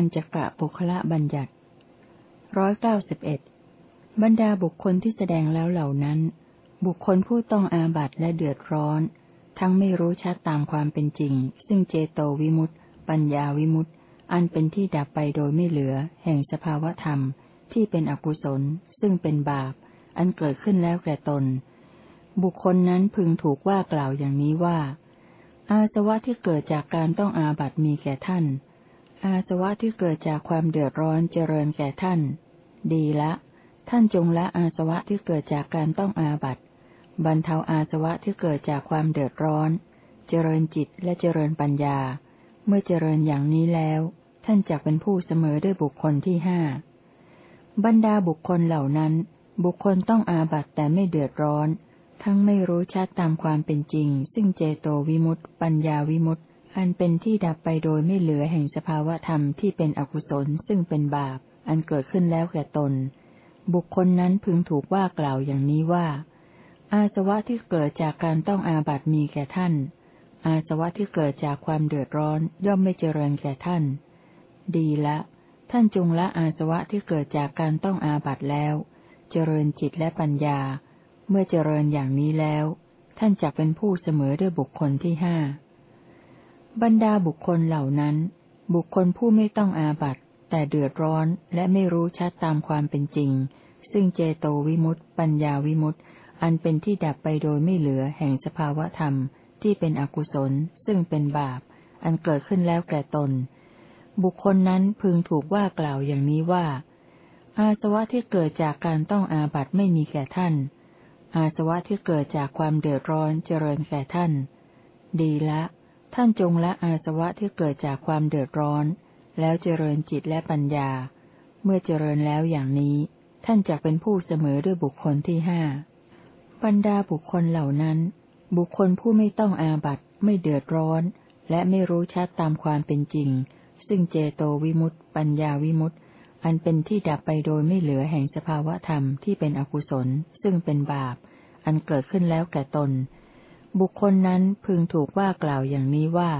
ปัญจกะปุคละบัญญัติร้อยเก้าสิบเอ็ดบรรดาบุคคลที่แสดงแล้วเหล่านั้น บุคคลผู้ต้องอาบัตและเดือดร้อน ทั้งไม่รู้ชัดตามความเป็นจริง ซึ่งเจโตวิมุตติ ปัญญาวิมุตติ อันเป็นที่ดับไปโดยไม่เหลือ แห่งสภาวธรรม ที่เป็นอกุศล ซึ่งเป็นบาป อันเกิดขึ้นแล้วแก่ตน บุคคลนั้นพึงถูกว่ากล่าวอย่างนี้ว่า อาสวะที่เกิดจากการต้องอาบัตมีแก่ท่าน อาสวะที่เกิดจากความเดือดร้อนเจริญแก่ท่าน ดีละ ท่านจงละอาสวะที่เกิดจากการต้องอาบัตบรรเทาอาสวะที่เกิดจากความเดือดร้อน เจริญจิตและเจริญปัญญา เมื่อเจริญอย่างนี้แล้ว ท่านจะเป็นผู้เสมอด้วยบุคคลที่ห้าบรรดาบุคคลเหล่านั้น บุคคลต้องอาบัตแต่ไม่เดือดร้อน ทั้งไม่รู้ชัดตามความเป็นจริง ซึ่งเจโตวิมุตติปัญญาวิมุตติ อันเป็นที่ดับไปโดยไม่เหลือแห่งสภาวธรรมที่เป็นอกุศลซึ่งเป็นบาป อันเกิดขึ้นแล้วแก่ตน บุคคลนั้นพึงถูกว่ากล่าวอย่างนี้ว่า อาสวะที่เกิดจากการต้องอาบัตมีแก่ท่าน อาสวะที่เกิดจากความเดือดร้อนย่อมไม่เจริญแก่ท่าน ดีละ ท่านจงละอาสวะที่เกิดจากการต้องอาบัตแล้ว เจริญจิตและปัญญา เมื่อเจริญอย่างนี้แล้ว ท่านจะเป็นผู้เสมอด้วยบุคคลที่ห้า บรรดาบุคคลเหล่านั้น บุคคลผู้ไม่ต้องอาบัตแต่เดือดร้อนและไม่รู้ชัดตามความเป็นจริง ซึ่งเจโตวิมุตติปัญญาวิมุตติอันเป็นที่ดับไปโดยไม่เหลือแห่งสภาวธรรม ที่เป็นอกุศล ซึ่งเป็นบาป อันเกิดขึ้นแล้วแก่ตน บุคคลนั้นพึงถูกว่ากล่าวอย่างนี้ว่า อาสวะที่เกิดจากการต้องอาบัตไม่มีแก่ท่าน อาสวะที่เกิดจากความเดือดร้อนเจริญแก่ท่าน ดีละ ท่านจงละอาสวะที่เกิดจากความเดือดร้อน แล้วเจริญจิตและปัญญา เมื่อเจริญแล้วอย่างนี้ ท่านจะเป็นผู้เสมอด้วยบุคคลที่ห้าบรรดาบุคคลเหล่านั้น บุคคลผู้ไม่ต้องอาบัตไม่เดือดร้อน และไม่รู้ชัดตามความเป็นจริง ซึ่งเจโตวิมุตต์ปัญญาวิมุตต์อันเป็นที่ดับไปโดยไม่เหลือแห่งสภาวะธรรมที่เป็นอกุศล ซึ่งเป็นบาป อันเกิดขึ้นแล้วแก่ตน บุคคลนั้นพึงถูกว่ากล่าวอย่างนี้ว่า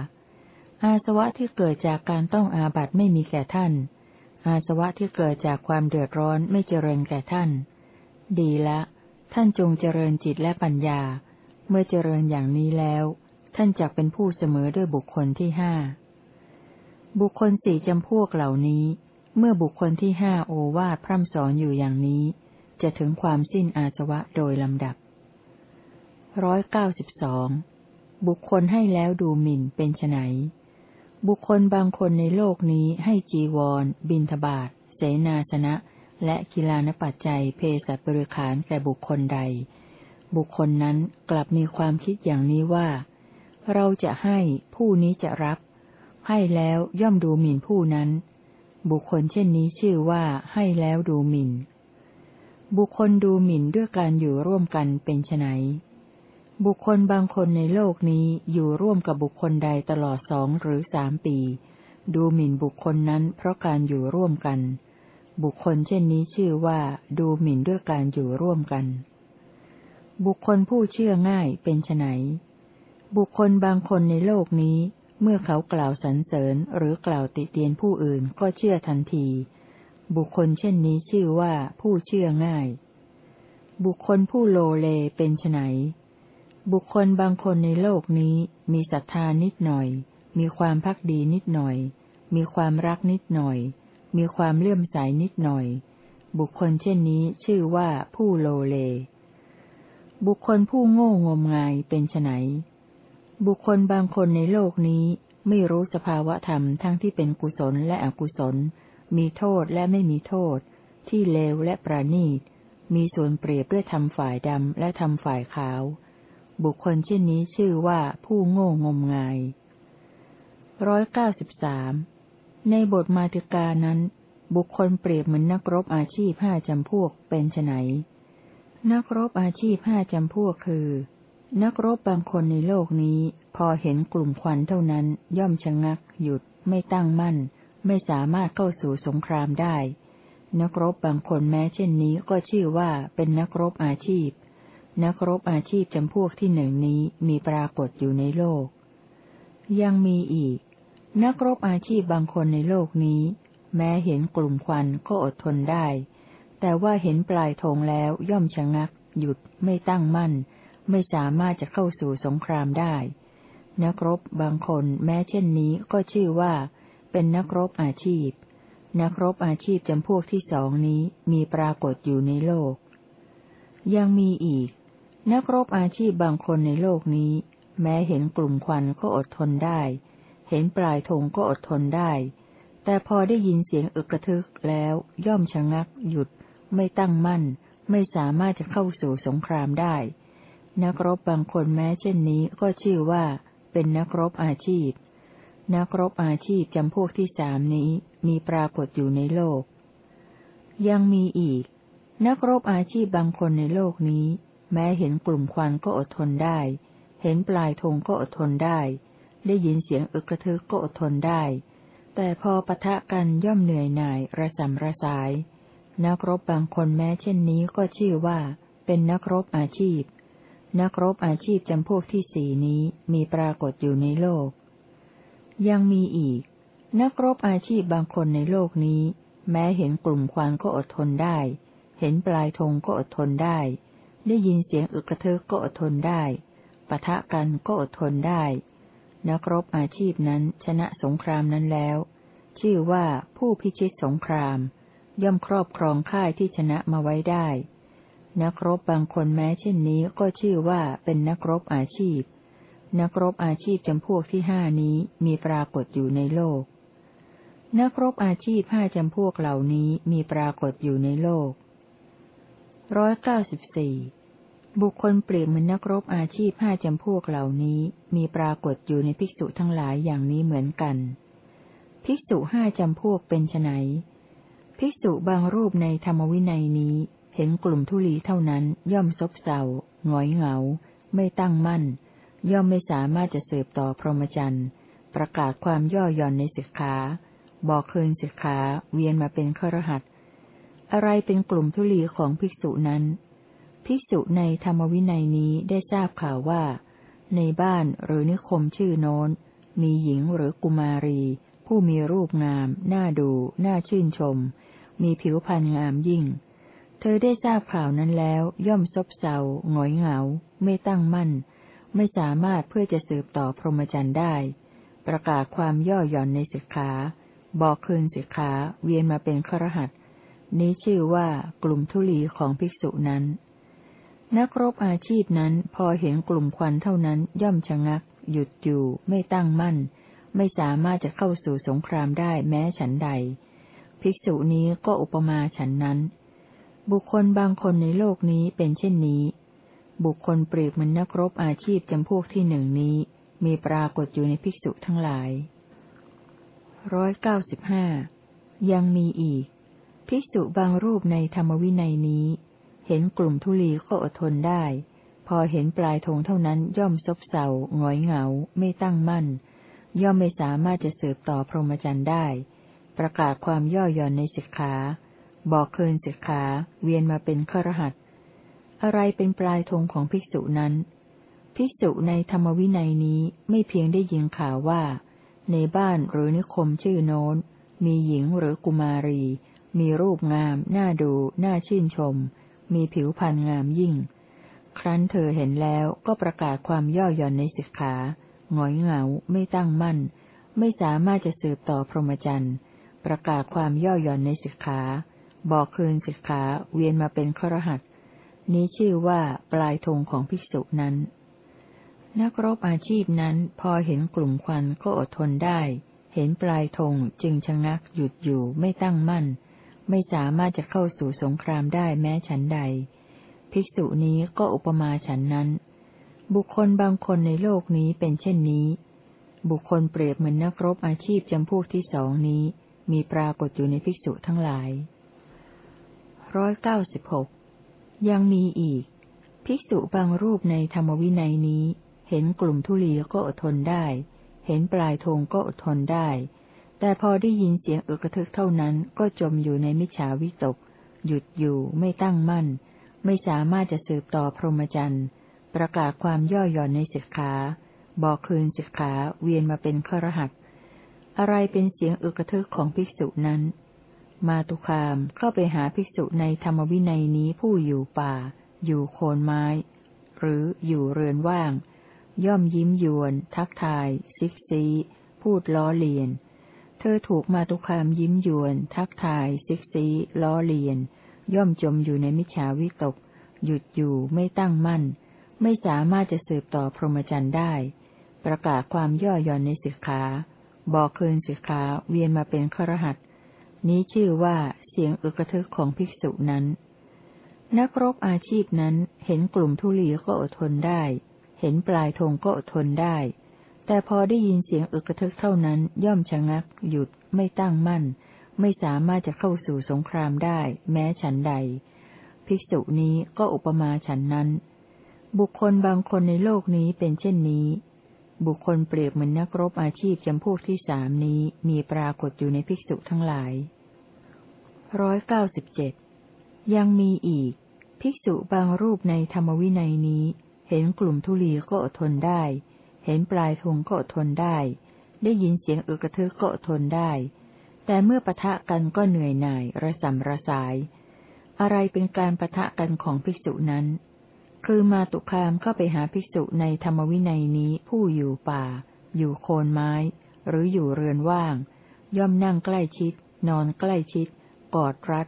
อาสวะที่เกิดจากการต้องอาบัตไม่มีแก่ท่าน อาสวะที่เกิดจากความเดือดร้อนไม่เจริญแก่ท่าน ดีละ ท่านจงเจริญจิตและปัญญา เมื่อเจริญอย่างนี้แล้ว ท่านจะเป็นผู้เสมอด้วยบุคคลที่ห้า บุคคลสี่จำพวกเหล่านี้ เมื่อบุคคลที่ห้าโอวาทพร่ำสอนอยู่อย่างนี้ จะถึงความสิ้นอาสวะโดยลำดับ ร้อยเก้าสิบสองบุคคลให้แล้วดูหมิ่นเป็นไนบุคคลบางคนในโลกนี้ให้จีวร บินทบาทเสนาสนะ และกีฬานปัจจัยเพศบริขารแก่บุคคลใด บุคคลนั้นกลับมีความคิดอย่างนี้ว่า เราจะให้ผู้นี้จะรับ ให้แล้วย่อมดูหมิ่นผู้นั้น บุคคลเช่นนี้ชื่อว่าให้แล้วดูหมิ่น บุคคลดูหมิ่นด้วยการอยู่ร่วมกันเป็นไน บุคคลบางคนในโลกนี้อยู่ร่วมกับบุคคลใดตลอดสองหรือสามปี ดูหมิ่นบุคคลนั้นเพราะการอยู่ร่วมกัน บุคคลเช่นนี้ชื่อว่าดูหมิ่นด้วยการอยู่ร่วมกัน บุคคลผู้เชื่อง่ายเป็นไนบุคคลบางคนในโลกนี้ เมื่อเขากล่าวสรรเสริญหรือกล่าวติเตียนผู้อื่นก็เชื่อทันที บุคคลเช่นนี้ชื่อว่าผู้เชื่อง่าย บุคคลผู้โลเลเป็นไน บุคคลบางคนในโลกนี้มีศรัทธานิดหน่อย มีความพักดีนิดหน่อย มีความรักนิดหน่อย มีความเลื่อมใสนิดหน่อย บุคคลเช่นนี้ชื่อว่าผู้โลเล บุคคลผู้โง่งมงายเป็นไนบุคคลบางคนในโลกนี้ไม่รู้สภาวะธรรมทั้งที่เป็นกุศลและอกุศล มีโทษและไม่มีโทษ ที่เลวและประณีต มีส่วนเปรียบด้วยทำฝ่ายดำและทำฝ่ายขาว บุคคลเช่นนี้ชื่อว่าผู้โง่งมงายร้อยเก้าสิบสามในบทมาติกานั้น บุคคลเปรียบเหมือนนักรบอาชีพห้าจำพวกเป็นไนนักรบอาชีพห้าจำพวกคือ นักรบบางคนในโลกนี้ พอเห็นกลุ่มควันเท่านั้น ย่อมชะงัก หยุด ไม่ตั้งมั่น ไม่สามารถเข้าสู่สงครามได้ นักรบบางคนแม้เช่นนี้ก็ชื่อว่าเป็นนักรบอาชีพ นักรบอาชีพจำพวกที่หนึ่งนี้มีปรากฏอยู่ในโลก ยังมีอีก นักรบอาชีพบางคนในโลกนี้ แม้เห็นกลุ่มควันก็อดทนได้ แต่ว่าเห็นปลายธงแล้วย่อมชะงัก หยุดไม่ตั้งมั่น ไม่สามารถจะเข้าสู่สงครามได้ นักรบบางคนแม้เช่นนี้ก็ชื่อว่า เป็นนักรบอาชีพ นักรบอาชีพจำพวกที่สองนี้มีปรากฏอยู่ในโลก ยังมีอีก นักรบอาชีพบางคนในโลกนี้ แม้เห็นกลุ่มควันก็อดทนได้ เห็นปลายธงก็อดทนได้ แต่พอได้ยินเสียงอึกระทึกแล้วย่อมชะงัก หยุด ไม่ตั้งมั่น ไม่สามารถจะเข้าสู่สงครามได้ นักรบบางคนแม้เช่นนี้ก็ชื่อว่า เป็นนักรบอาชีพ นักรบอาชีพจำพวกที่สามนี้มีปรากฏอยู่ในโลก ยังมีอีก นักรบอาชีพบางคนในโลกนี้ แม้เห็นกลุ่มควันก็อดทนได้ เห็นปลายธงก็อดทนได้ ได้ยินเสียงอึกระทึกก็อดทนได้ แต่พอปะทะกันย่อมเหนื่อยหน่ายระสำระสาย นักรบบางคนแม้เช่นนี้ก็ชื่อว่า เป็นนักรบอาชีพ นักรบอาชีพจำพวกที่สี่นี้มีปรากฏอยู่ในโลก ยังมีอีก นักรบอาชีพบางคนในโลกนี้ แม้เห็นกลุ่มควันก็อดทนได้ เห็นปลายธงก็อดทนได้ ได้ยินเสียงอึกระเทกก็อดทนได้ปะทะกันก็อดทนได้ นักรบอาชีพนั้นชนะสงครามนั้นแล้ว ชื่อว่าผู้พิชิตสงคราม ย่อมครอบครองค่ายที่ชนะมาไว้ได้ นักรบบางคนแม้เช่นนี้ก็ชื่อว่าเป็นนักรบอาชีพ นักรบอาชีพจำพวกที่ห้านี้มีปรากฏอยู่ในโลก นักรบอาชีพห้าจำพวกเหล่านี้มีปรากฏอยู่ในโลก ร้อยเก้าสิบสี่บุคคลเปรียบเหมือนนักรบอาชีพห้าจำพวกเหล่านี้มีปรากฏอยู่ในภิกษุทั้งหลายอย่างนี้เหมือนกัน ภิกษุห้าจำพวกเป็นไนภิกษุบางรูปในธรรมวินัยนี้เห็นกลุ่มทุลีเท่านั้นย่อมซบเซาหงอยเหงา ไม่ตั้งมั่น ย่อมไม่สามารถจะสืบต่อพรหมจรรย์ประกาศความย่อหย่อนในสิกขา บอกคืนสิกขาเวียนมาเป็นขรหัส อะไรเป็นกลุ่มทุลีของภิกษุนั้น ภิกษุในธรรมวินัยนี้ได้ทราบข่าวว่า ในบ้านหรือนิคมชื่อโน้น มีหญิงหรือกุมารี ผู้มีรูปงาม น่าดู น่าชื่นชม มีผิวพรรณงามยิ่ง เธอได้ทราบข่าวนั้นแล้ว ย่อมซบเซาหงอยเหงา ไม่ตั้งมั่น ไม่สามารถเพื่อจะสืบต่อพรหมจรรย์ได้ ประกาศความย่อหย่อนในสิกขา บอกคืนสิกขาเวียนมาเป็นครหัส นี้ชื่อว่ากลุ่มทุลีของภิกษุนั้น นักรบอาชีพนั้นพอเห็นกลุ่มควันเท่านั้นย่อมชะงัก หยุดอยู่ ไม่ตั้งมั่น ไม่สามารถจะเข้าสู่สงครามได้แม้ฉันใด ภิกษุนี้ก็อุปมาฉันนั้น บุคคลบางคนในโลกนี้เป็นเช่นนี้ บุคคลเปรียบเหมือนนักรบอาชีพจำพวกที่หนึ่งนี้ มีปรากฏอยู่ในภิกษุทั้งหลายร้อยเก้าสิบห้ายังมีอีก ภิกษุบางรูปในธรรมวินัยนี้ เห็นกลุ่มทุลีก็อดทนได้ พอเห็นปลายธงเท่านั้นย่อมซบเซาหงอยเหงา ไม่ตั้งมั่น ย่อมไม่สามารถจะสืบต่อพรหมจรรย์ได้ ประกาศความย่อหย่อนในสิกขา บอกเคลืนสิกขาเวียนมาเป็นขรหัส อะไรเป็นปลายธงของภิกษุนั้น ภิกษุในธรรมวินัยนี้ไม่เพียงได้ยินข่าวว่า ในบ้านหรือนิคมชื่อโน้น มีหญิงหรือกุมารี มีรูปงาม น่าดู น่าชื่นชม มีผิวพรรณงามยิ่ง ครั้นเธอเห็นแล้วก็ประกาศความย่อหย่อนในสิกขาหงอยเหงา ไม่ตั้งมั่น ไม่สามารถจะสืบต่อพรหมจรรย์ ประกาศความย่อหย่อนในสิกขา บอกคืนสิกขาเวียนมาเป็นครหัสนี้ชื่อว่าปลายธงของภิกษุนั้น นักรบอาชีพนั้นพอเห็นกลุ่มควันก็อดทนได้ เห็นปลายธงจึงชะงักหยุดอยู่ไม่ตั้งมั่น ไม่สามารถจะเข้าสู่สงครามได้แม้ฉันใด ภิกษุนี้ก็อุปมาฉันนั้น บุคคลบางคนในโลกนี้เป็นเช่นนี้ บุคคลเปรียบเหมือนนักรบอาชีพจำพวกที่สองนี้ มีปรากฏอยู่ในภิกษุทั้งหลายร้อยเก้าสิบหกยังมีอีก ภิกษุบางรูปในธรรมวินัยนี้ เห็นกลุ่มทุลีก็อดทนได้ เห็นปลายธงก็อดทนได้ แต่พอได้ยินเสียงอึกระทึกเท่านั้นก็จมอยู่ในมิจฉาวิตก หยุดอยู่ไม่ตั้งมั่น ไม่สามารถจะสืบต่อพรหมจรรย์ ประกาศความย่อหย่อนในสิกขา บอกคืนสิกขาเวียนมาเป็นขรหัสอะไรเป็นเสียงอึกระทึกของภิกษุนั้น มาตุคามเข้าไปหาภิกษุในธรรมวินัยนี้ผู้อยู่ป่า อยู่โคนไม้ หรืออยู่เรือนว่าง ย่อมยิ้มยวน ทักทาย ซิกซี พูดล้อเลียน เธอถูกมาตุคามยิ้มยวน ทักทาย ซิกซีล้อเลียน ย่อมจมอยู่ในมิจฉาวิตก หยุดอยู่ไม่ตั้งมั่น ไม่สามารถจะสืบต่อพรหมจรรย์ได้ ประกาศความย่อหย่อนในสิกขา บอกคืนสิกขาเวียนมาเป็นขรหัส นี้ชื่อว่าเสียงอึกระทึกของภิกษุนั้น นักรบอาชีพนั้นเห็นกลุ่มทุลีก็อดทนได้ เห็นปลายธงก็อดทนได้ แต่พอได้ยินเสียงอึกระทึกเท่านั้นย่อมชะงัก หยุด ไม่ตั้งมั่น ไม่สามารถจะเข้าสู่สงครามได้ แม้ฉันใด ภิกษุนี้ก็อุปมาฉันนั้น บุคคลบางคนในโลกนี้เป็นเช่นนี้ บุคคลเปรียบเหมือนนักรบอาชีพจำพวกที่สามนี้มีปรากฏอยู่ในภิกษุทั้งหลายร้อยเก้าสิบเจ็ดยังมีอีก ภิกษุบางรูปในธรรมวินัยนี้ เห็นกลุ่มทุลีก็อดทนได้ เห็นปลายธงก็ทนได้ ได้ยินเสียงอึกระทึกก็ทนได้ แต่เมื่อปะทะกันก็เหนื่อยหน่ายระสำระสาย อะไรเป็นการปะทะกันของภิกษุนั้น คือมาตุคามเข้าไปหาภิกษุในธรรมวินัยนี้ผู้อยู่ป่า อยู่โคนไม้ หรืออยู่เรือนว่าง ย่อมนั่งใกล้ชิด นอนใกล้ชิด กอดรัด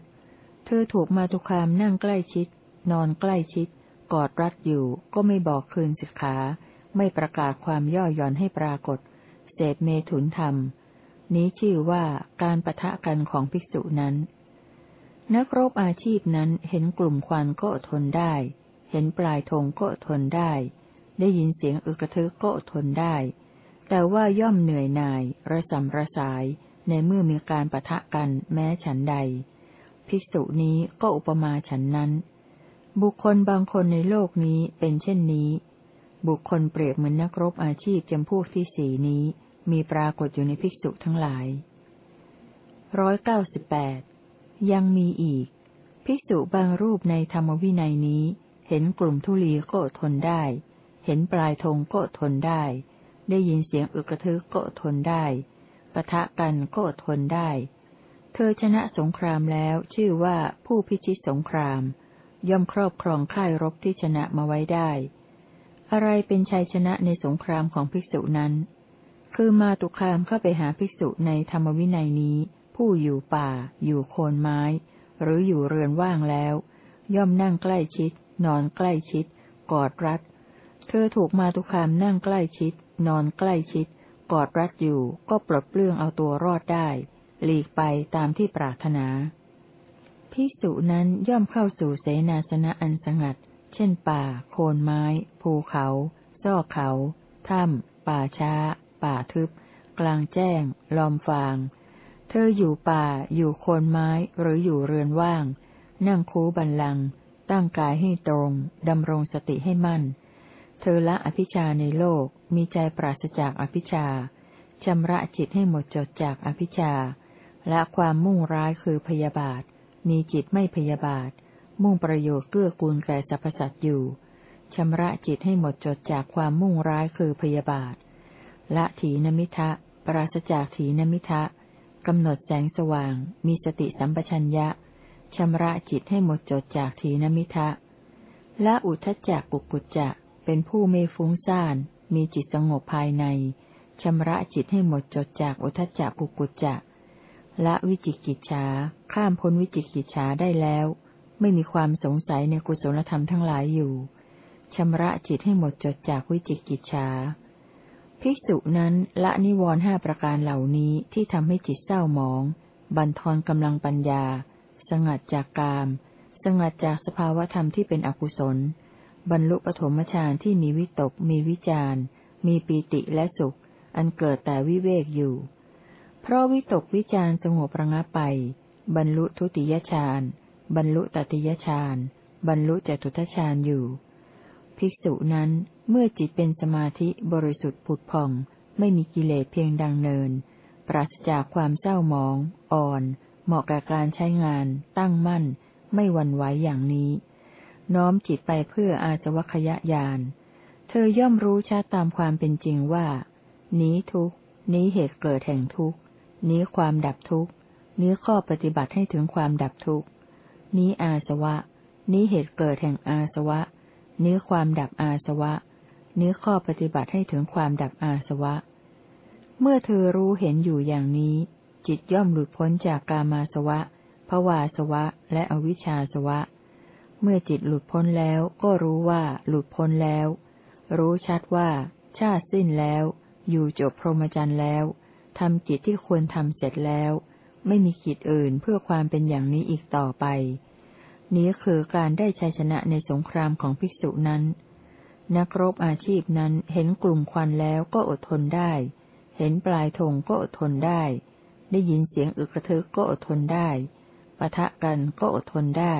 เธอถูกมาตุคามนั่งใกล้ชิด นอนใกล้ชิด กอดรัดอยู่ก็ไม่บอกคืนสิกขา ไม่ประกาศความย่อหย่อนให้ปรากฏเศษเมถุนธรรม นี้ชื่อว่าการประทะกันของภิกษุนั้น นักรบอาชีพนั้นเห็นกลุ่มควันก็ทนได้ เห็นปลายธงก็ทนได้ ได้ยินเสียงอึกระทึกก็ทนได้ แต่ว่าย่อมเหนื่อยหน่าย ระสำระสาย ในเมื่อมีการประทะกันแม้ฉันใด ภิกษุนี้ก็อุปมาฉันนั้น บุคคลบางคนในโลกนี้เป็นเช่นนี้ บุคคลเปรียบเหมือนนักรบอาชีพจำพวกที่สี่นี้ มีปรากฏอยู่ในภิกษุทั้งหลายร้อยเก้าสิบแปดยังมีอีก ภิกษุบางรูปในธรรมวินัยนี้ เห็นกลุ่มทุลีก็ทนได้ เห็นปลายธงก็ทนได้ ได้ยินเสียงอึกระทึกก็ทนได้ปะทะกันก็ทนได้ เธอชนะสงครามแล้วชื่อว่าผู้พิชิตสงคราม ย่อมครอบครองค่ายรบที่ชนะมาไว้ได้ อะไรเป็นชัยชนะในสงครามของภิกษุนั้น คือมาตุคามเข้าไปหาภิกษุในธรรมวินัยนี้ ผู้อยู่ป่า อยู่โคนไม้ หรืออยู่เรือนว่างแล้ว ย่อมนั่งใกล้ชิด นอนใกล้ชิด กอดรัด เธอถูกมาตุคามนั่งใกล้ชิด นอนใกล้ชิด กอดรัดอยู่ก็ปลดเปลื้องเอาตัวรอดได้ หลีกไปตามที่ปรารถนาพิสุนั้นย่อมเข้าสู่เสนาสนะอันสงัด เช่นป่า โคนไม้ ภูเขา ซอกเขา ถ้ำ ป่าช้า ป่าทึบ กลางแจ้ง ลอมฟาง เธออยู่ป่า อยู่โคนไม้ หรืออยู่เรือนว่าง นั่งคูบันลัง ตั้งกายให้ตรง ดำรงสติให้มั่น เธอละอภิชาในโลก มีใจปราศจากอภิชา ชำระจิตให้หมดจดจากอภิชา และความมุ่งร้ายคือพยาบาท มีจิตไม่พยาบาท มุ่งประโยชน์เกื้อกูลแก่สรรพสัตว์อยู่ ชำระจิตให้หมดจดจากความมุ่งร้ายคือพยาบาท ละถีนมิทะ ปราศจากถีนมิทะกำหนดแสงสว่าง มีสติสัมปชัญญะ ชำระจิตให้หมดจดจากทีนมิทะ และอุทจจกุกุจจะ เป็นผู้ไม่ฟุ้งซ่าน มีจิตสงบภายใน ชำระจิตให้หมดจดจากอุทจจกุกุจจะ และวิจิกิจฉาข้ามพ้นวิจิกิจฉาได้แล้ว ไม่มีความสงสัยในกุศลธรรมทั้งหลายอยู่ชำระจิตให้หมดจดจากวิจิกิจฉาภิกษุนั้นละนิวรห้าประการเหล่านี้ที่ทำให้จิตเศร้าหมอง บันทอนกำลังปัญญา สงัดจากกาม สงัดจากสภาวธรรมที่เป็นอกุศล บรรลุปฐมฌานที่มีวิตก มีวิจารมีปีติและสุข อันเกิดแต่วิเวกอยู่ เพราะวิตกวิจารสงบระงับไป บรรลุทุติยฌาน บรรลุตติยฌาน บรรลุจตุทฌานอยู่ ภิกษุนั้นเมื่อจิตเป็นสมาธิบริสุทธิ์ผุดผ่อง ไม่มีกิเลสเพียงดังเนิน ปราศจากความเศร้าหมอง อ่อน เหมาะกับการใช้งาน ตั้งมั่น ไม่หวั่นไหวอย่างนี้ น้อมจิตไปเพื่ออาสวัคยญาณ เธอย่อมรู้ชัดตามความเป็นจริงว่า นี้ทุกนี้เหตุเกิดแห่งทุกนี้ความดับทุกนี้ข้อปฏิบัติให้ถึงความดับทุกข์ นี้อาสวะ นี้เหตุเกิดแห่งอาสวะ นี้ความดับอาสวะ นี้ข้อปฏิบัติให้ถึงความดับอาสวะ เมื่อเธอรู้เห็นอยู่อย่างนี้ จิตย่อมหลุดพ้นจากกามาสวะภวาสวะ และอวิชชาสวะ เมื่อจิตหลุดพ้นแล้วก็รู้ว่าหลุดพ้นแล้ว รู้ชัดว่า ชาติสิ้นแล้ว อยู่จบพรหมจรรย์แล้วทำกิจที่ควรทำเสร็จแล้ว ไม่มีกิจอื่นเพื่อความเป็นอย่างนี้อีกต่อไป นี้คือการได้ชัยชนะในสงครามของภิกษุนั้น นักรบอาชีพนั้นเห็นกลุ่มควันแล้วก็อดทนได้ เห็นปลายธงก็อดทนได้ ได้ยินเสียงอึกระทึกก็อดทนได้ปะทะกันก็อดทนได้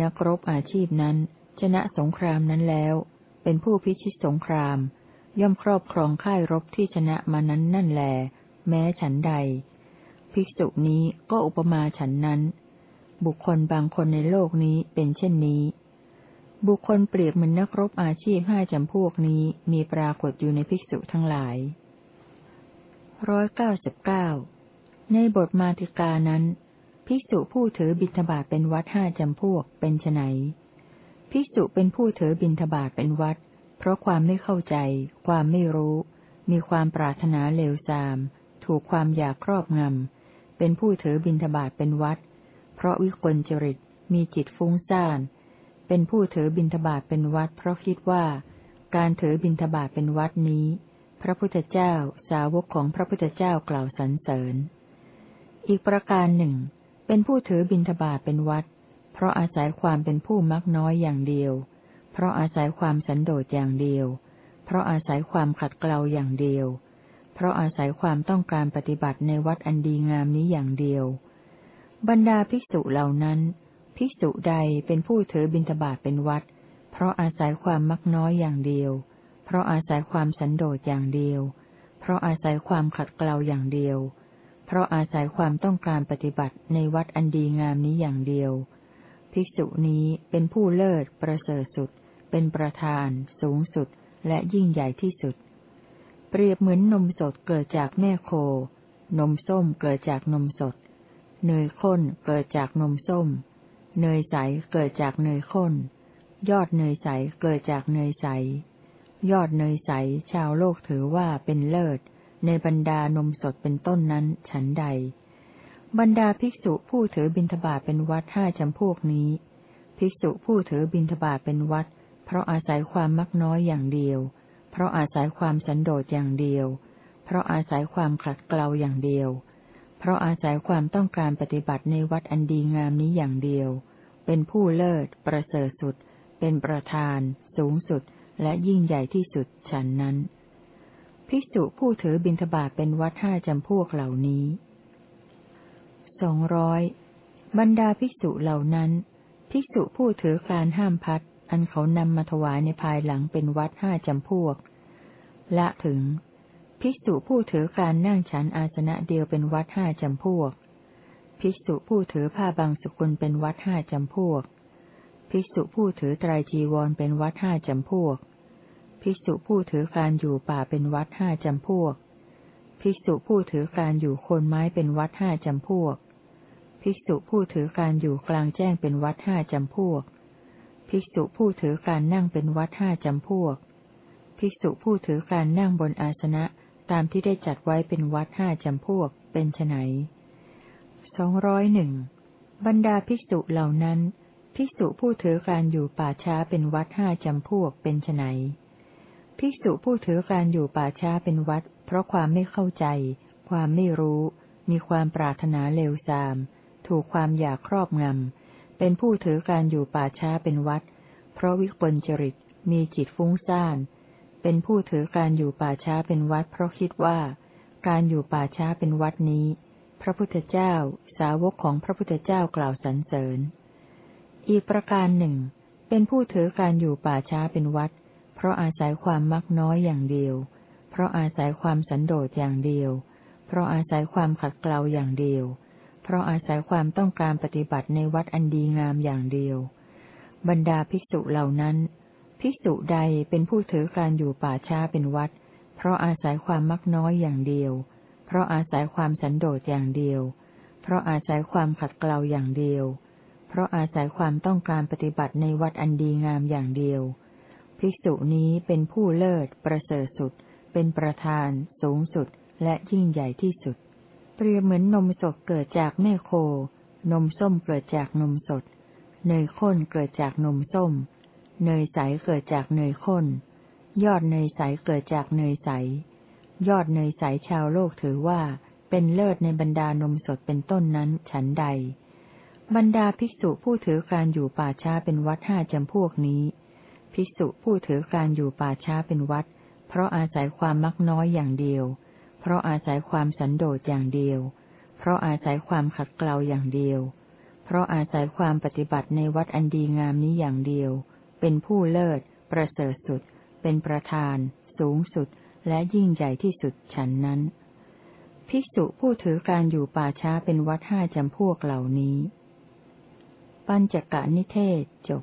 นักรบอาชีพนั้น ชนะสงครามนั้นแล้ว เป็นผู้พิชิตสงคราม ย่อมครอบครองค่ายรบที่ชนะมานั้นนั่นแล แม้ฉันใด ภิกษุนี้ก็อุปมาฉันนั้น บุคคลบางคนในโลกนี้เป็นเช่นนี้ บุคคลเปรียบเหมือนนักรบอาชีพห้าจำพวกนี้มีปรากฏอยู่ในภิกษุทั้งหลายร้อยเก้าสิบเก้าในบทมาติกานั้น ภิกษุผู้ถือบิณฑบาตเป็นวัดห้าจำพวกเป็นไนภิกษุเป็นผู้ถือบิณฑบาตเป็นวัด เพราะความไม่เข้าใจ ความไม่รู้ มีความปรารถนาเลวทราม ถูกความอยากครอบงำ เป็นผู้ถือบิณฑบาตเป็นวัด เพราะวิกลจริตมีจิตฟุ้งซ่าน เป็นผู้ถือบิณฑบาตเป็นวัด เพราะคิดว่า การถือบิณฑบาตเป็นวัดนี้ พระพุทธเจ้าสาวกของพระพุทธเจ้ากล่าวสรรเสริญ อีกประการหนึ่ง เป็นผู้ถือบิณฑบาตเป็นวัด เพราะอาศัยความเป็นผู้มักน้อยอย่างเดียว เพราะอาศัยความสันโดษอย่างเดียว เพราะอาศัยความขัดเกลาอย่างเดียวเพราะอาศัยความต้องการปฏิบัติในวัดอันดีงามนี้อย่างเดียว บรรดาภิกษุเหล่านั้น ภิกษุใดเป็นผู้ถือบิณฑบาตเป็นวัด เพราะอาศัยความมักน้อยอย่างเดียว เพราะอาศัยความสันโดษอย่างเดียว เพราะอาศัยความขัดเกลาอย่างเดียว เพราะอาศัยความต้องการปฏิบัติในวัดอันดีงามนี้อย่างเดียว ภิกษุนี้เป็นผู้เลิศประเสริฐสุด เป็นประธาน สูงสุดและยิ่งใหญ่ที่สุด เปรียบเหมือนนมสดเกิดจากแม่โค นมส้มเกิดจากนมสด เนยข้นเกิดจากนมส้ม เนยใสเกิดจากเนยข้น ยอดเนยใสเกิดจากเนยใส ยอดเนยใสชาวโลกถือว่าเป็นเลิศ ในบรรดานมสดเป็นต้นนั้นฉันใด บรรดาภิกษุผู้ถือบิณฑบาตเป็นวัดห้าจำพวกนี้ ภิกษุผู้ถือบิณฑบาตเป็นวัด เพราะอาศัยความมักน้อยอย่างเดียว เพราะอาศัยความสันโดษอย่างเดียว เพราะอาศัยความขัดเกลาอย่างเดียว เพราะอาศัยความต้องการปฏิบัติในวัดอันดีงามนี้อย่างเดียว เป็นผู้เลิศ ประเสริฐสุด เป็นประธาน สูงสุด และยิ่งใหญ่ที่สุดฉันนั้น ภิกษุผู้ถือบิณฑบาตเป็นวัดห้าจำพวกเหล่านี้สองร้อยบรรดาภิกษุเหล่านั้น ภิกษุผู้ถือการห้ามพัด อันเขานำมาถวายในภายหลังเป็นวัดห้าจำพวก ละถึง ภิกษุผู้ถือการนั่งฉันอาสนะเดียวเป็นวัดห้าจำพวก ภิกษุผู้ถือผ้าบางสุกุลเป็นวัดห้าจำพวก ภิกษุผู้ถือไตรจีวรเป็นวัดห้าจำพวก ภิกษุผู้ถือการอยู่ป่าเป็นวัดห้าจำพวก ภิกษุผู้ถือการอยู่โคนไม้เป็นวัดห้าจำพวก ภิกษุผู้ถือการอยู่กลางแจ้งเป็นวัดห้าจำพวก ภิกษุผู้ถือการนั่งเป็นวัดห้าจำพวก ภิกษุผู้ถือการนั่งบนอาสนะตามที่ได้จัดไว้เป็นวัดห้าจำพวกเป็นไนสองร้อยหนึ่งบรรดาภิกษุเหล่านั้น ภิกษุผู้ถือการอยู่ป่าช้าเป็นวัดห้าจำพวกเป็นไนภิกษุผู้ถือการอยู่ป่าช้าเป็นวัด เพราะความไม่เข้าใจ ความไม่รู้ มีความปรารถนาเลวทราม ถูกความอยากครอบงำ เป็นผู้ถือการอยู่ป่าช้าเป็นวัด เพราะวิกลจริต มีจิตฟุ้งซ่าน เป็นผู้ถือการอยู่ป่าช้าเป็นวัด เพราะคิดว่า การอยู่ป่าช้าเป็นวัดนี้ พระพุทธเจ้า สาวกของพระพุทธเจ้ากล่าวสรรเสริญ อีกประการหนึ่ง เป็นผู้ถือการอยู่ป่าช้าเป็นวัด เพราะอาศัยความมักน้อยอย่างเดียว เพราะอาศัยความสันโดษอย่างเดียว เพราะอาศัยความขัดเกลาอย่างเดียวเราะอาศัยความต้องการปฏิบัติในวัดอันดีงามอย่างเดียว บรรดาภิกษุเหล่านั้น ภิกษุใดเป็นผู้ถือการอยู่ป่าช้าเป็นวัดเพเพราะอาศัยความมักน้อยอย่างเดียว เพราะอาศัยความสันโดษอย่างเดียว เพราะอาศัยความขัดเกลาอย่างเดียว เพราะอาศัยความต้องการปฏิบัติในวัดอันดีงามอย่างเดียว ภิกษุนี้เป็นผู้เลิศ ประเสริฐสุด เป็นประธาน สูงสุด และยิ่งใหญ่ที่สุด เปรียบเหมือนนมสดเกิดจากแม่โค นมส้มเกิดจากนมสด เนยข้นเกิดจากนมส้ม เนยใสเกิดจากเนยข้น ยอดเนยใสเกิดจากเนยใส ยอดเนยใสชาวโลกถือว่าเป็นเลิศในบรรดานมสดเป็นต้นนั้นฉันใด บรรดาภิกษุผู้ถือการอยู่ป่าช้าเป็นวัดห้าจำพวกนี้ ภิกษุผู้ถือการอยู่ป่าช้าเป็นวัด เพราะอาศัยความมักน้อยอย่างเดียว เพราะอาศัยความสันโดษอย่างเดียว เพราะอาศัยความขัดเกลาอย่างเดียว เพราะอาศัยความปฏิบัติในวัดอันดีงามนี้อย่างเดียว เป็นผู้เลิศ ประเสริฐสุด เป็นประธาน สูงสุด และยิ่งใหญ่ที่สุดฉันนั้น ภิกษุผู้ถือการอยู่ป่าช้าเป็นวัดห้าจำพวกเหล่านี้ ปัญจกะนิเทศจบ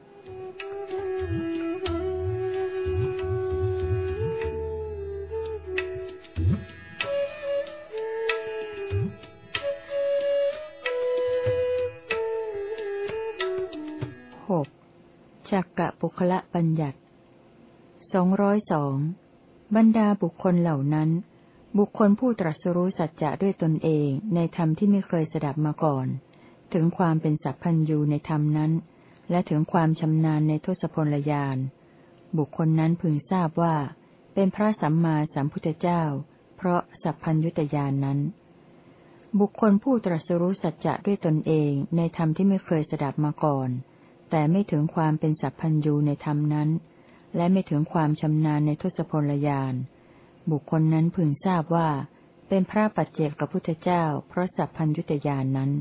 ละปัญญัติสองร้อยสองบรรดาบุคคลเหล่านั้น บุคคลผู้ตรัสรู้สัจจะด้วยตนเองในธรรมที่ไม่เคยสดับมาก่อน ถึงความเป็นสัพพัญญูในธรรมนั้น และถึงความชำนาญในทศพลยาน บุคคลนั้นพึงทราบว่า เป็นพระสัมมาสัมพุทธเจ้า เพราะสัพพัญยุตยานนั้น บุคคลผู้ตรัสรู้สัจจะด้วยตนเองในธรรมที่ไม่เคยสดับมาก่อน แต่ไม่ถึงความเป็นสัพพัญญูในธรรมนั้น และไม่ถึงความชำนาญในทศพลยาน บุคคลนั้นพึงทราบว่า เป็นพระปัจเจกกับพุทธเจ้า เพราะสัพพัญยุตยานนั้น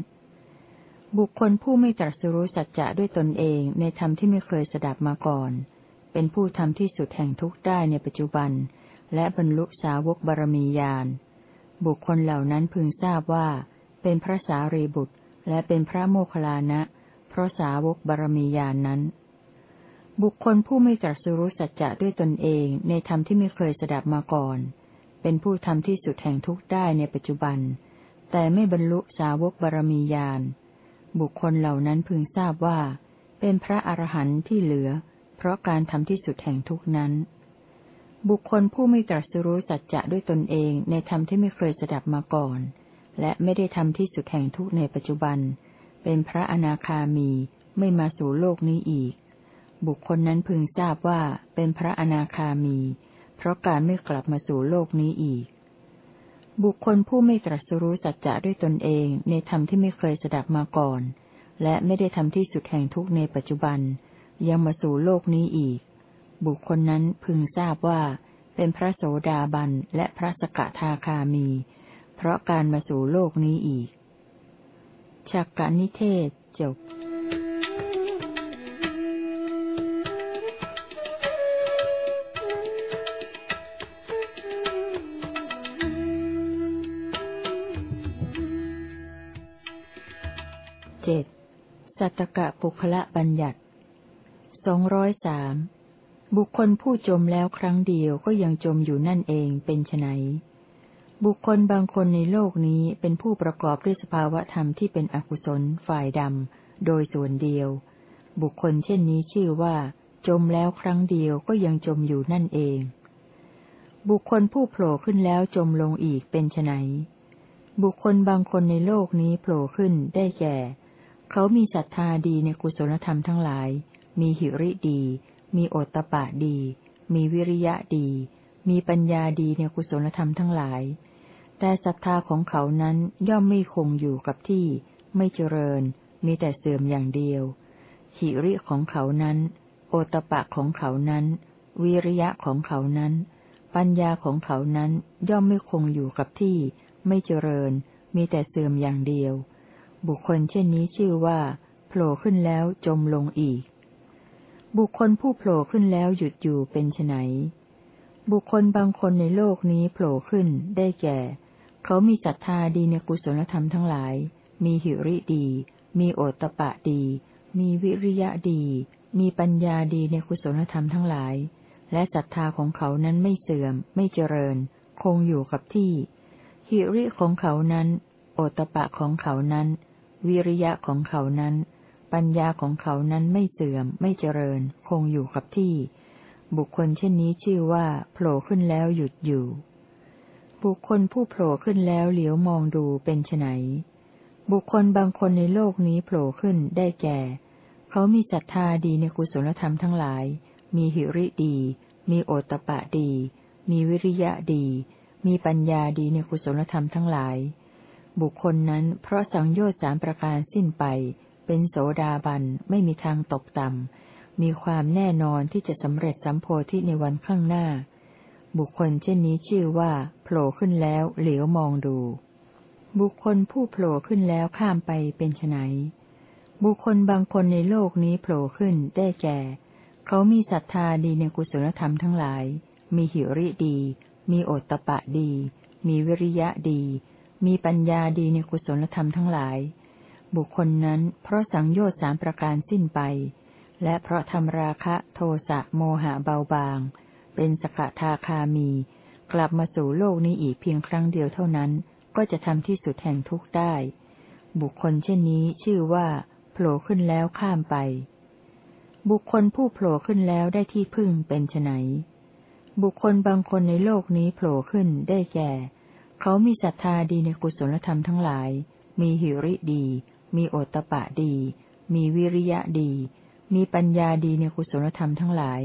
บุคคลผู้ไม่ตรัสรู้สัจจะด้วยตนเองในธรรมที่ไม่เคยสดับมาก่อน เป็นผู้ทำที่สุดแห่งทุกข์ได้ในปัจจุบัน และบรรลุสาวกบารมีญาณบุคคลเหล่านั้นพึงทราบว่า เป็นพระสารีบุตร และเป็นพระโมคคัลลานะ ราะสาวกบารมีญาณนนั้น บุคคลผู้ไม่ตรัสรู้สัจจะด้วยตนเองในธรรมที่ไม่เคยสดับมาก่อน เป็นผู้ทำที่สุดแห่งทุกข์ได้ในปัจจุบัน แต่ไม่บรรลุสาวกบารมีญาณ บุคคลเหล่านั้นพึงทราบว่า เป็นพระอรหันต์ที่เหลือ เพราะการทำที่สุดแห่งทุกนั้น บุคคลผู้ไม่ตรัสรู้สัจจะด้วยตนเองในธรรมที่ไม่เคยสดับมาก่อนและไม่ได้ทำที่สุดแห่งทุกในปัจจุบัน เป็นพระอนาคามีไม่มาสู่โลกนี้อีก บุคคลนั้นพึงทราบว่าเป็นพระอนาคามี เพราะการไม่กลับมาสู่โลกนี้อีก บุคคลผู้ไม่ตรัสรู้สัจจะด้วยตนเองในธรรมที่ไม่เคยสดับมาก่อน และไม่ได้ทำที่สุดแห่งทุกในปัจจุบัน ยังมาสู่โลกนี้อีก บุคคลนั้นพึงทราบว่า เป็นพระโสดาบันและพระสกทาคามี เพราะการมาสู่โลกนี้อีก ฉักกนิเทศจบเจ็ดสัตตกะปุคละบัญญัติสองร้อยสามบุคคลผู้จมแล้วครั้งเดียวก็ยังจมอยู่นั่นเองเป็นไน บุคคลบางคนในโลกนี้เป็นผู้ประกอบด้วยสภาวะธรรมที่เป็นอกุศลฝ่ายดำ โดยส่วนเดียว บุคคลเช่นนี้ชื่อว่า จมแล้วครั้งเดียวก็ยังจมอยู่นั่นเอง บุคคลผู้โผล่ขึ้นแล้วจมลงอีกเป็นไนบุคคลบางคนในโลกนี้โผล่ขึ้นได้แก่ เขามีศรัทธาดีในกุศลธรรมทั้งหลาย มีหิริดี มีโอตตะปะดี มีวิริยะดี มีปัญญาดีในกุศลธรรมทั้งหลาย แต่ศรัทธาของเขานั้นย่อมไม่คงอยู่กับที่ ไม่เจริญ มีแต่เสื่อมอย่างเดียว หิริของเขานั้น โอตปะของเขานั้น วิริยะของเขานั้น ปัญญาของเขานั้นย่อมไม่คงอยู่กับที่ ไม่เจริญ มีแต่เสื่อมอย่างเดียว บุคคลเช่นนี้ชื่อว่าโผล่ขึ้นแล้วจมลงอีก บุคคลผู้โผล่ขึ้นแล้วหยุดอยู่เป็นไนบุคคลบางคนในโลกนี้โผล่ขึ้นได้แก่ เขามีศรัทธาดีในกุศลธรรมทั้งหลาย มีหิริดี มีโอตปะดี มีวิริยะดี มีปัญญาดีในกุศลธรรมทั้งหลาย และศรัทธาของเขานั้นไม่เสื่อม ไม่เจริญ คงอยู่กับที่ หิริของเขานั้น โอตปะของเขานั้น วิริยะของเขานั้น ปัญญาของเขานั้นไม่เสื่อม ไม่เจริญ คงอยู่กับที่ บุคคลเช่นนี้ชื่อว่า โผล่ขึ้นแล้วหยุดอยู่ บุคคลผู้โผล่ขึ้นแล้วเหลียวมองดูเป็นไนบุคคลบางคนในโลกนี้โผล่ขึ้นได้แก่ เขามีศรัทธาดีในกุศลธรรมทั้งหลาย มีหิริดี มีโอตปะดี มีวิริยะดี มีปัญญาดีในกุศลธรรมทั้งหลาย บุคคลนั้นเพราะสังโยชน์สามประการสิ้นไป เป็นโสดาบันไม่มีทางตกต่ำมีความแน่นอนที่จะสำเร็จสัมโพธิในวันข้างหน้า บุคคลเช่นนี้ชื่อว่าโผล่ขึ้นแล้วเหลียวมองดู บุคคลผู้โผล่ขึ้นแล้วข้ามไปเป็นไนบุคคลบางคนในโลกนี้โผล่ขึ้นได้แก่ เขามีศรัทธาดีในกุศลธรรมทั้งหลาย มีหิริดี มีโอตตะปะดี มีวิริยะดี มีปัญญาดีในกุศลธรรมทั้งหลาย บุคคลนั้นเพราะสังโยชน์สามประการสิ้นไป และเพราะทำราคะโทสะโมหะเบาบาง เป็นสกทาคามี กลับมาสู่โลกนี้อีกเพียงครั้งเดียวเท่านั้น ก็จะทำที่สุดแห่งทุกข์ได้ บุคคลเช่นนี้ชื่อว่าโผล่ขึ้นแล้วข้ามไป บุคคลผู้โผล่ขึ้นแล้วได้ที่พึ่งเป็นไนบุคคลบางคนในโลกนี้โผล่ขึ้นได้แก่ เขามีศรัทธาดีในกุศลธรรมทั้งหลาย มีหิริดี มีโอตปะดี มีวิริยะดี มีปัญญาดีในกุศลธรรมทั้งหลาย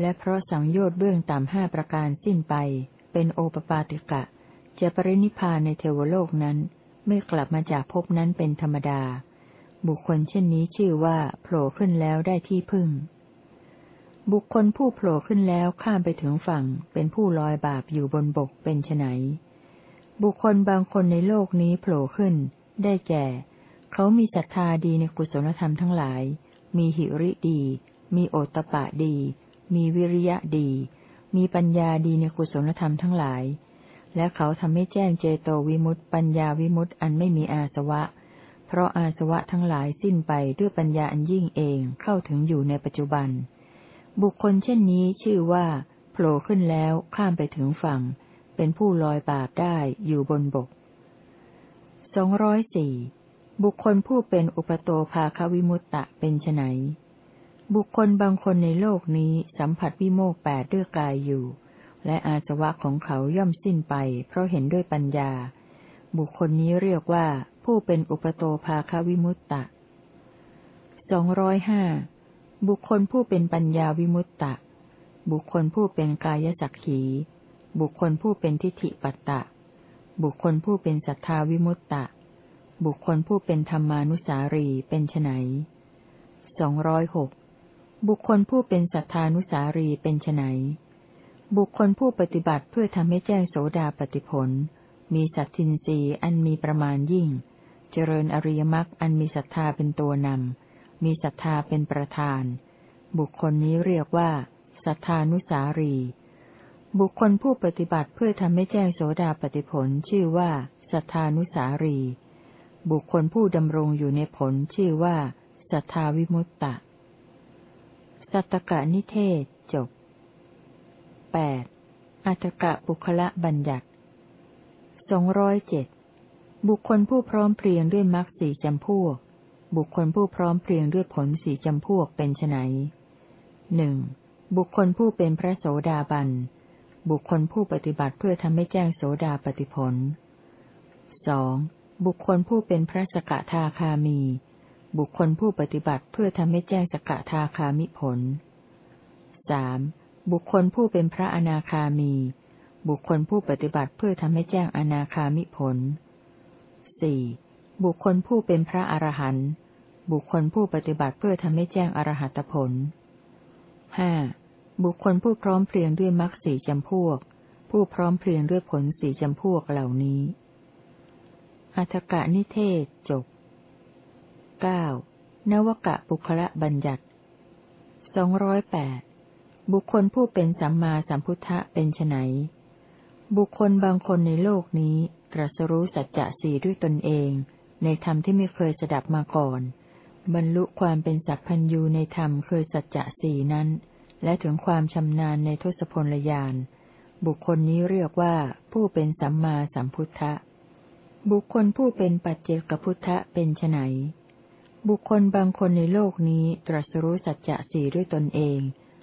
และเพราะสังโยชน์เบื้องต่ำห้าประการสิ้นไป เป็นโอปปาติกะ จะปรินิพานในเทวโลกนั้น ไม่กลับมาจากภพนั้นเป็นธรรมดา บุคคลเช่นนี้ชื่อว่าโผล่ขึ้นแล้วได้ที่พึ่ง บุคคลผู้โผล่ขึ้นแล้วข้ามไปถึงฝั่ง เป็นผู้ลอยบาปอยู่บนบกเป็นไนบุคคลบางคนในโลกนี้โผล่ขึ้น ได้แก่ เขามีศรัทธาดีในกุศลธรรมทั้งหลาย มีหิริดี มีโอตปะดี มีวิริยะดี มีปัญญาดีในกุศลธรรมทั้งหลาย และเขาทำให้แจ้งเจโตวิมุตต์ปัญญาวิมุตต์อันไม่มีอาสวะ เพราะอาสวะทั้งหลายสิ้นไปด้วยปัญญาอันยิ่งเองเข้าถึงอยู่ในปัจจุบัน บุคคลเช่นนี้ชื่อว่าโผล่ขึ้นแล้วข้ามไปถึงฝั่ง เป็นผู้ลอยบาปได้อยู่บนบกสองร้อยสี่บุคคลผู้เป็นอุปโตภาควิมุตตะเป็นไน บุคคลบางคนในโลกนี้สัมผัสวิโมกแปดด้วยกายอยู่ และอาสวะของเขาย่อมสิ้นไป เพราะเห็นด้วยปัญญา บุคคลนี้เรียกว่าผู้เป็นอุปโตภาควิมุตตะสองร้อยห้าบุคคลผู้เป็นปัญญาวิมุตตะ บุคคลผู้เป็นกายสักขี บุคคลผู้เป็นทิฏฐิปัตตะ บุคคลผู้เป็นศรัทธาวิมุตตะ บุคคลผู้เป็นธรรมานุสารีเป็นไนสองร้อยหก บุคคลผู้เป็นศรัทธานุสารีเป็นไนบุคคลผู้ปฏิบัติเพื่อทำให้แจ้งโสดาปฏิผล มีสัตทินรีอันมีประมาณยิ่ง เจริญอริยมรรคอันมีศรัทธาเป็นตัวนำ มีศรัทธาเป็นประธาน บุคคลนี้เรียกว่าศรัทธานุสารี บุคคลผู้ปฏิบัติเพื่อทำให้แจ้งโสดาปฏิผลชื่อว่าศรัทธานุสารี บุคคลผู้ดำรงอยู่ในผลชื่อว่าศรัทธาวิมุตตะ สัตตกะนิเทศจบแปดอัตกะบุคละบัญญัติสองร้อยเจ็ดบุคคลผู้พร้อมเพรียงด้วยมรรคสี่จำพวก บุคคลผู้พร้อมเพรียงด้วยผลสี่จำพวกเป็นไนหนึ่งบุคคลผู้เป็นพระโสดาบัน บุคคลผู้ปฏิบัติเพื่อทำให้แจ้งโสดาปฏิผลสองบุคคลผู้เป็นพระสกทาคามี บุคคลผู้ปฏิบัติเพื่อทำให้แจ้งสกทาคามิผลสามบุคคลผู้เป็นพระอนาคามี บุคคลผู้ปฏิบัติเพื่อทำให้แจ้งอนาคามิผลสบุคคลผู้เป็นพระอรหันต์ บุคคลผู้ปฏิบัติเพื่อทำให้แจ้งอรหัตผลห้าบุคคลผู้พร้อมเพรียงด้วยมรรคสีจำพวก ผู้พร้อมเพรียงด้วยผลสีจำพวกเหล่านี้ อัฏกะนิเทศจบ เก้านวกะปุคละบัญญัติสองร้อยแปดบุคคลผู้เป็นสัมมาสัมพุทธะเป็นไนบุคคลบางคนในโลกนี้ตรัสรู้สัจจะสี่ด้วยตนเอง ในธรรมที่ไม่เคยสดับมาก่อน บรรลุความเป็นสัพพัญญูในธรรมเคยสัจจะสี่นั้น และถึงความชำนาญในทศพลยาน บุคคลนี้เรียกว่าผู้เป็นสัมมาสัมพุทธะ บุคคลผู้เป็นปัจเจกพุทธะเป็นไน บุคคลบางคนในโลกนี้ตรัสรู้สัจจะสี่ด้วยตนเอง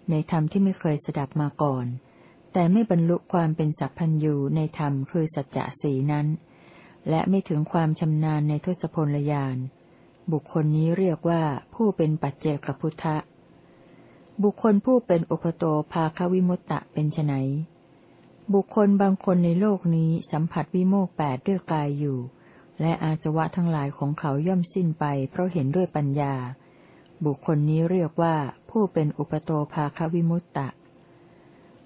ในธรรมที่ไม่เคยสดับมาก่อน แต่ไม่บรรลุความเป็นสัพพัญญูในธรรมคือสัจจะสีนั้น และไม่ถึงความชำนาญในทศพลยาน บุคคลนี้เรียกว่าผู้เป็นปัจเจกพุทธะ บุคคลผู้เป็นอุปโตภาควิมุตตะเป็นไนบุคคลบางคนในโลกนี้สัมผัสวิโมกแปดด้วยกายอยู่ และอาสวะทั้งหลายของเขาย่อมสิ้นไป เพราะเห็นด้วยปัญญา บุคคลนี้เรียกว่าผู้เป็นอุปโตภาควิมุตตะ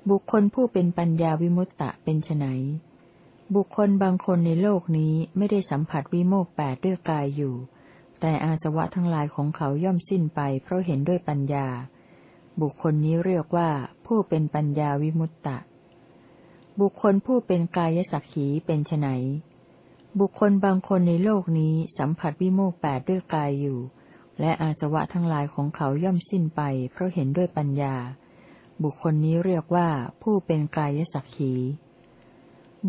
บุคคลผู้เป็นปัญญาวิมุตตะเป็นไนบุคคลบางคนในโลกนี้ไม่ได้สัมผัสวิโมกแปดด้วยกายอยู่ แต่อาสวะทั้งหลายของเขาย่อมสิ้นไป เพราะเห็นด้วยปัญญา บุคคลนี้เรียกว่าผู้เป็นปัญญาวิมุตตะ บุคคลผู้เป็นกายสักขีเป็นไน บุคคลบางคนในโลกนี้สัมผัสวิโมกแปดด้วยกายอยู่ และอาสวะทั้งหลายของเขาย่อมสิ้นไป เพราะเห็นด้วยปัญญา บุคคลนี้เรียกว่าผู้เป็นกายสักขี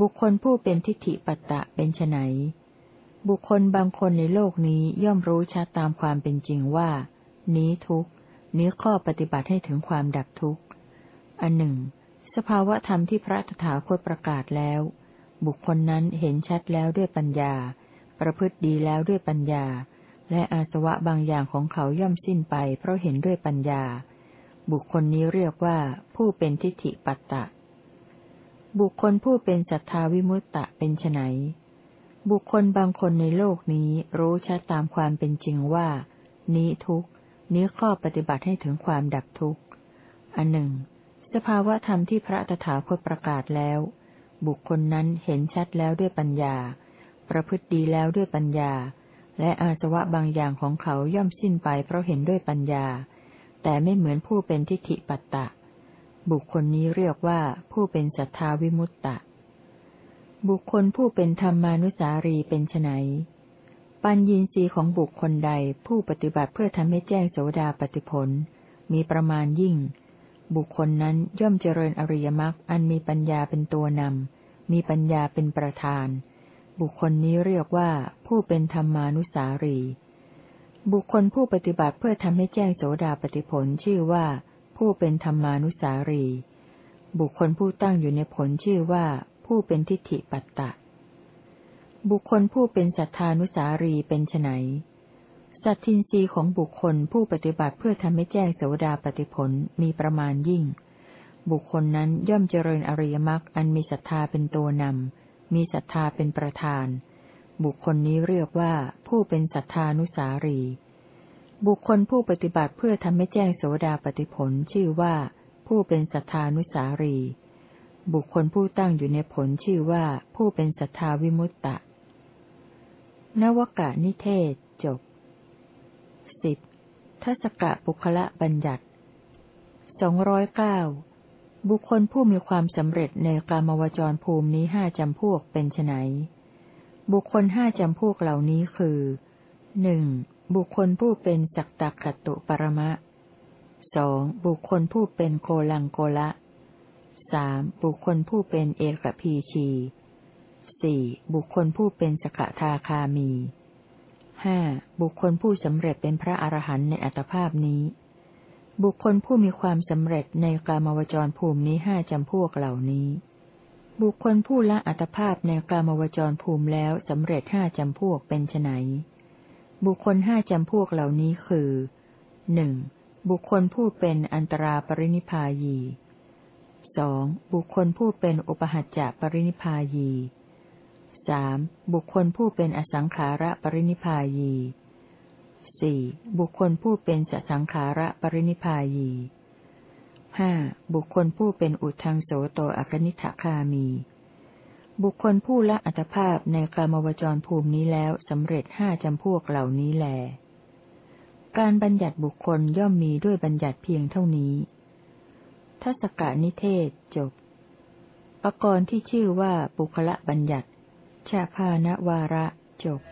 บุคคลผู้เป็นทิฏฐิปัตตะเป็นไนบุคคลบางคนในโลกนี้ย่อมรู้ชัดตามความเป็นจริงว่า นี้ทุกนี้ข้อปฏิบัติให้ถึงความดับทุกข์ อันหนึ่ง สภาวะธรรมที่พระตถาคตประกาศแล้ว บุคคลนั้นเห็นชัดแล้วด้วยปัญญา ประพฤติดีแล้วด้วยปัญญา และอาสวะบางอย่างของเขาย่อมสิ้นไป เพราะเห็นด้วยปัญญา บุคคลนี้เรียกว่าผู้เป็นทิฏฐิปัตตะ บุคคลผู้เป็นศรัทธาวิมุตตะเป็นไนบุคคลบางคนในโลกนี้รู้ชัดตามความเป็นจริงว่า นี้ทุกนี้ข้อปฏิบัติให้ถึงความดับทุกข์ อันหนึ่ง สภาวะธรรมที่พระตถาคตประกาศแล้ว บุคคลนั้นเห็นชัดแล้วด้วยปัญญา ประพฤติดีแล้วด้วยปัญญา และอาสวะบางอย่างของเขาย่อมสิ้นไปเพราะเห็นด้วยปัญญา แต่ไม่เหมือนผู้เป็นทิฏฐิปัตตะ บุคคลนี้เรียกว่าผู้เป็นสัทธาวิมุตตะ บุคคลผู้เป็นธรรมานุสารีเป็นไนปัญญีสีของบุคคลใดผู้ปฏิบัติเพื่อทำให้แจ้งโสดาปฏิผล มีประมาณยิ่ง บุคคลนั้นย่อมเจริญอริยมรรคอันมีปัญญาเป็นตัวนำ มีปัญญาเป็นประธาน บุคคลนี้เรียกว่าผู้เป็นธรรมานุสารี บุคคลผู้ปฏิบัติเพื่อทำให้แจ้งโสดาปฏิผลชื่อว่าผู้เป็นธรรมานุสารี บุคคลผู้ตั้งอยู่ในผลชื่อว่าผู้เป็นทิฏฐิปัตตะ บุคคลผู้เป็นสัทธานุสารีเป็นไน สัตทินรีของบุคคลผู้ปฏิบัติเพื่อทำให้แจ้งโสดาปฏิผลมีประมาณยิ่ง บุคคลนั้นย่อมเจริญอริยมรรคอันมีศรัทธาเป็นตัวนำ มีศรัทธาเป็นประธาน บุคคลนี้เรียกว่าผู้เป็นศรัทธานุสารี บุคคลผู้ปฏิบัติเพื่อทำให้แจ้งโสดาปฏิผลชื่อว่า ผู้เป็นศรัทธานุสารี บุคคลผู้ตั้งอยู่ในผลชื่อว่าผู้เป็นศรัทธาวิมุตตะนวกะนิเทศจบ สิบทศกะปุคละบัญญัติสองร้อยเก้าบุคคลผู้มีความสำเร็จในกามวจรภูมินี้ห้าจำพวกเป็นไนบุคคลห้าจำพวกเหล่านี้คือหนึ่งบุคคลผู้เป็นจักตักขตุปรมะสองบุคคลผู้เป็นโคลังโกละสามบุคคลผู้เป็นเอกพีชีสี่บุคคลผู้เป็นสกทาคามี ห้าบุคคลผู้สำเร็จเป็นพระอรหันต์ในอัตภาพนี้ บุคคลผู้มีความสำเร็จในกามวจรภูมินี้ห้าจำพวกเหล่านี้ บุคคลผู้ละอัตภาพในกามวจรภูมิแล้วสำเร็จห้าจำพวกเป็นไนบุคคลห้าจำพวกเหล่านี้คือหนึ่งบุคคลผู้เป็นอันตราปรินิพายีสองบุคคลผู้เป็นอุปหัจจะปรินิพายี สามบุคคลผู้เป็นอสังขาระปรินิพายีสี่บุคคลผู้เป็นสสังขาระปรินิพายีห้าบุคคลผู้เป็นอุทังโสโตอกนิทคามี บุคคลผู้ละอัตภาพในกามวจรภูมินี้แล้วสำเร็จห้าจำพวกเหล่านี้แล การบัญญัติบุคคลย่อมมีด้วยบัญญัติเพียงเท่านี้ทัศกานิเทศจบปรกรณ์ที่ชื่อว่าบุคละบัญญัติ ชาพานวาระจบ